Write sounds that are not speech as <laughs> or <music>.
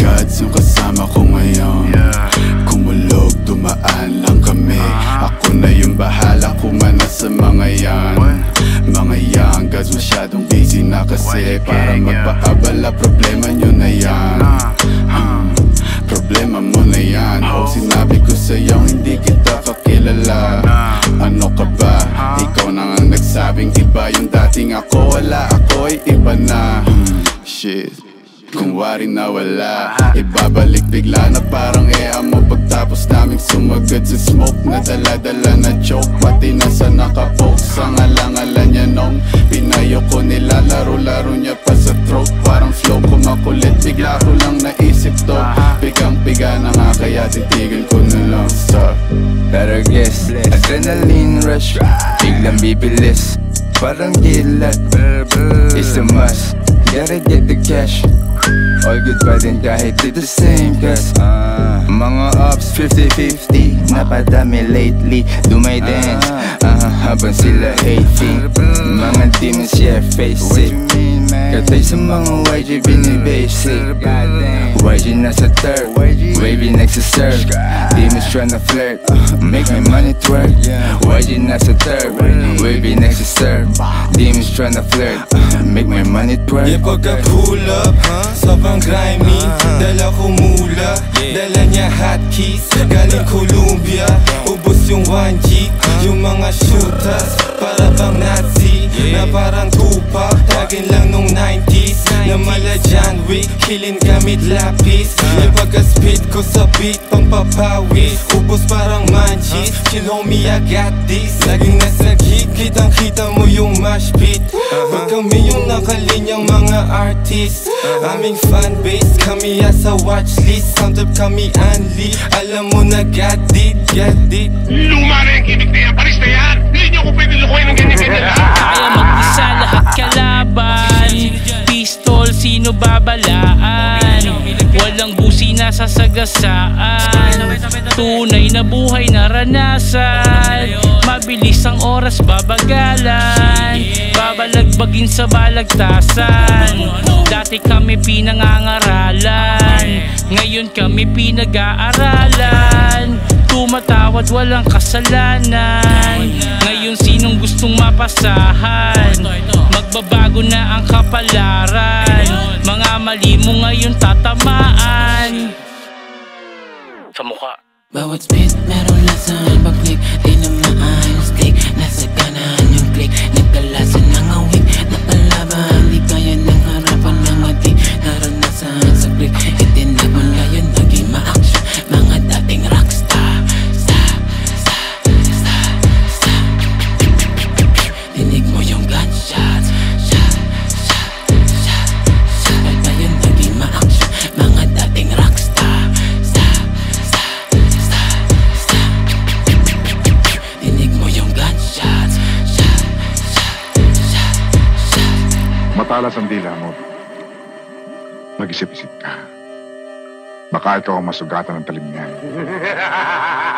Gods yung kasama ko ngayon Kumulog, dumaan lang kami. Ako na yung bahala kumana sa mga yan. Mga young gods masyadong busy na kasi. Para magpaabala problema nyo na yan. Hmm, Problema mo na yan. Oh, sinabi ko sa'yo hindi kita kakilala. Ano ka ba? Ikaw na nga nagsabing iba. Yung dating ako Wala ako ay iba na. Hmm, Shit kung wari na wala Ibabalik bigla na parang ea mo. Pagtapos naming sumagad sa smoke Na dala-dala na choke. Pati na sa nakapoke Sa ngalangalan niya nung Pinayo ko nilalaro-laro niya pa sa throat. Parang flow ko makulit Bigla ko lang naisip to. Pigang-piga na nga kaya titigil ko na lang Stop Better guess Adrenaline rush Biglang bibilis. Parang kilat It's a must Gotta get the cash All good pa din kahit di the same Cause Mga ups 50-50 Napadami lately Do my dance uh, Habang sila hating Mga demons yeah face it sa mga YG binibasic YG nasa third. Wavy next to serve. Demons tryna flirt. Make my money twerk. YG nasa third. Wavy next to serve. Demons tryna flirt. Make my money twerk. Yeah, pagka pull up, sobrang grimy Dala ko mula, dala niya hotkeys Galing Columbia, ubos yung 1G Yung mga shooters, para bang Nazi. Na parang Tupac, tagin lang nung 90s Na mala John Wick, killing gamit lapis. Yeah, pagka speed ko sa beat, pang papawis Ubos parang manchis, chill homie I got this. Laging nasa gig, kitang kita mo yung mash pit Pag kami yung nakalinyang mga artist. Aming fanbase, kami asa watchlist Sound up kami unli, alam mo na got it, got it. Luma na yung gimmick na yan, paris na yan. Hindi nyo ko pwede lukuhin ng ganyan-ganyan <laughs> Pistol, sino babalaan. Walang busi na sasagasaan. Tunay na buhay naranasan. Mabilis ang oras babagalan. Babalagbagin sa balagtasan. Dati kami pinangangaralan. Ngayon kami pinag-aaralan. Tumatawad walang kasalanan. Ngayon sinong gustong mapasahan? Magbabago na ang kapalaran mali mo ngayon tatamaan. Sa mukha. Bawat spit meron lasan Matalas ang dila mo. Mag-isip-isip ka. Baka ikaw ang masugatan ng talim niyan. <laughs>